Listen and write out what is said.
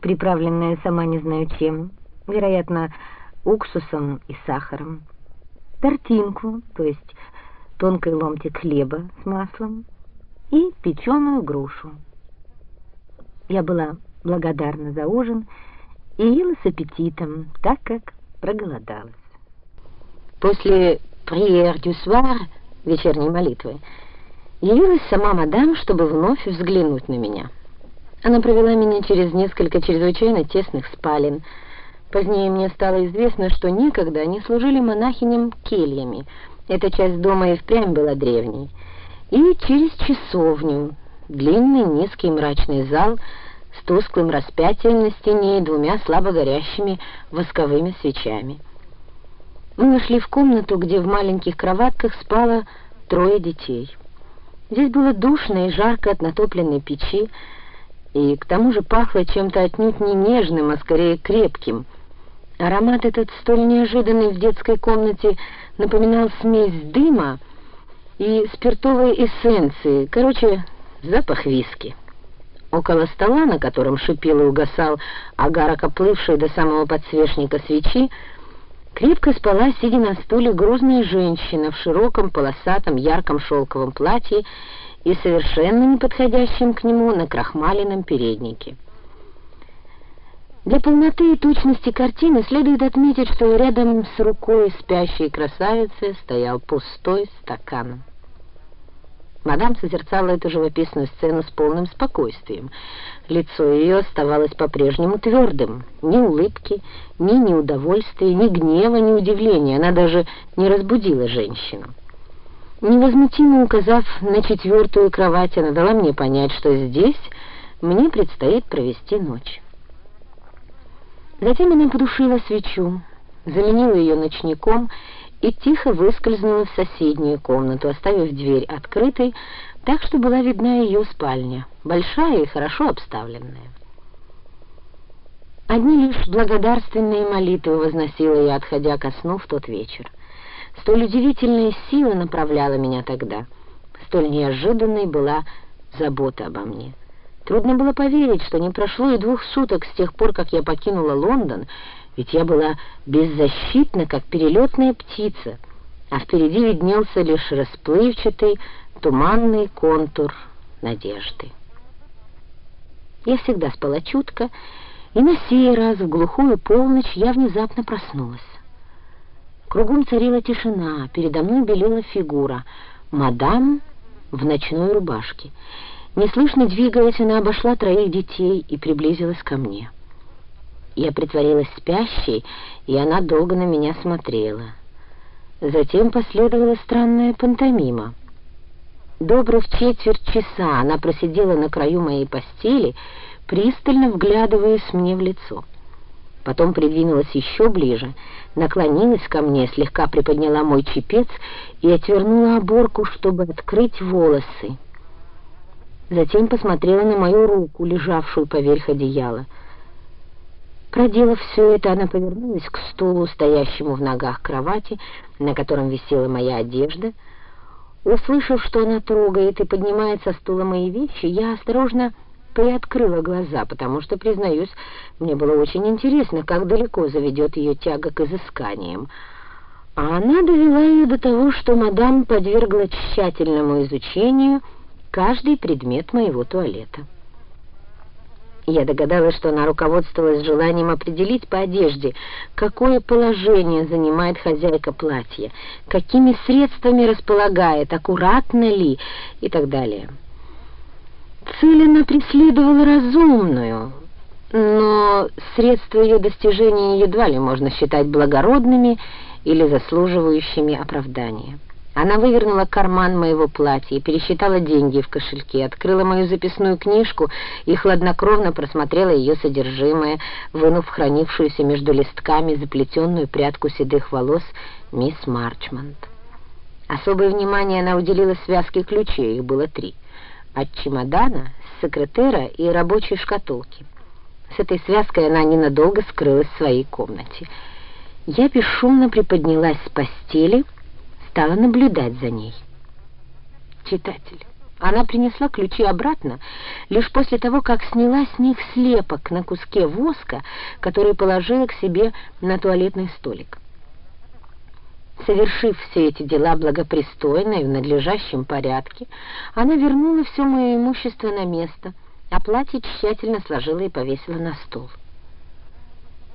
приправленное сама не знаю чем, вероятно, уксусом и сахаром, тортинку, то есть тонкий ломтик хлеба с маслом и печеную грушу. Я была благодарна за ужин и ела с аппетитом, так как проголодалась. После «приер дю свар» вечерней молитвы явилась сама мадам, чтобы вновь взглянуть на меня. Она провела меня через несколько чрезвычайно тесных спален. Позднее мне стало известно, что некогда они служили монахиням кельями. Эта часть дома и впрямь была древней. И через часовню, длинный низкий мрачный зал с тусклым распятием на стене и двумя слабо горящими восковыми свечами. Мы вошли в комнату, где в маленьких кроватках спало трое детей. Здесь было душно и жарко от натопленной печи, и к тому же пахло чем-то отнюдь не нежным, а скорее крепким. Аромат этот, столь неожиданный в детской комнате, напоминал смесь дыма и спиртовой эссенции, короче, запах виски. Около стола, на котором шипел и угасал агарок, оплывший до самого подсвечника свечи, крепко спала, сидя на стуле, грузная женщина в широком полосатом ярком шелковом платье и совершенно неподходящем к нему на крахмаленном переднике. Для полноты и точности картины следует отметить, что рядом с рукой спящей красавицы стоял пустой стакан. Мадам созерцала эту живописную сцену с полным спокойствием. Лицо ее оставалось по-прежнему твердым. Ни улыбки, ни неудовольствия, ни гнева, ни удивления. Она даже не разбудила женщину. Невозмутимо указав на четвертую кровать, она дала мне понять, что здесь мне предстоит провести ночь. Затем она подушила свечу, заменила ее ночником и тихо выскользнула в соседнюю комнату, оставив дверь открытой, так что была видна ее спальня, большая и хорошо обставленная. Одни лишь благодарственные молитвы возносила я, отходя ко сну в тот вечер. Столь удивительная сила направляла меня тогда, столь неожиданной была забота обо мне. Трудно было поверить, что не прошло и двух суток с тех пор, как я покинула Лондон, ведь я была беззащитна, как перелетная птица, а впереди виднелся лишь расплывчатый, туманный контур надежды. Я всегда спала чутко, и на сей раз в глухую полночь я внезапно проснулась. Кругом царила тишина, передо мной белела фигура, мадам в ночной рубашке. Неслышно двигаясь, она обошла троих детей и приблизилась ко мне. Я притворилась спящей, и она долго на меня смотрела. Затем последовала странная пантомима. Добрых четверть часа она просидела на краю моей постели, пристально вглядываясь мне в лицо. Потом придвинулась еще ближе, наклонилась ко мне, слегка приподняла мой чепец и отвернула оборку, чтобы открыть волосы. Затем посмотрела на мою руку, лежавшую поверх одеяла — Проделав все это, она повернулась к стулу, стоящему в ногах кровати, на котором висела моя одежда. Услышав, что она трогает и поднимает со стула мои вещи, я осторожно приоткрыла глаза, потому что, признаюсь, мне было очень интересно, как далеко заведет ее тяга к изысканиям. А она довела ее до того, что мадам подвергла тщательному изучению каждый предмет моего туалета. Я догадалась, что она руководствовалась желанием определить по одежде, какое положение занимает хозяйка платья, какими средствами располагает, аккуратно ли и так далее. Цель она преследовала разумную, но средства ее достижения едва ли можно считать благородными или заслуживающими оправдания. Она вывернула карман моего платья, пересчитала деньги в кошельке, открыла мою записную книжку и хладнокровно просмотрела ее содержимое, вынув хранившуюся между листками заплетенную прядку седых волос мисс Марчмонт. Особое внимание она уделила связке ключей, их было три, от чемодана, секретера и рабочей шкатулки. С этой связкой она ненадолго скрылась в своей комнате. Я бесшумно приподнялась с постели, стала наблюдать за ней. Читатель, Она принесла ключи обратно лишь после того, как сняла с них слепок на куске воска, который положила к себе на туалетный столик. Совершив все эти дела благопристойно и в надлежащем порядке, она вернула все мое имущество на место, а платье тщательно сложила и повесила на стол.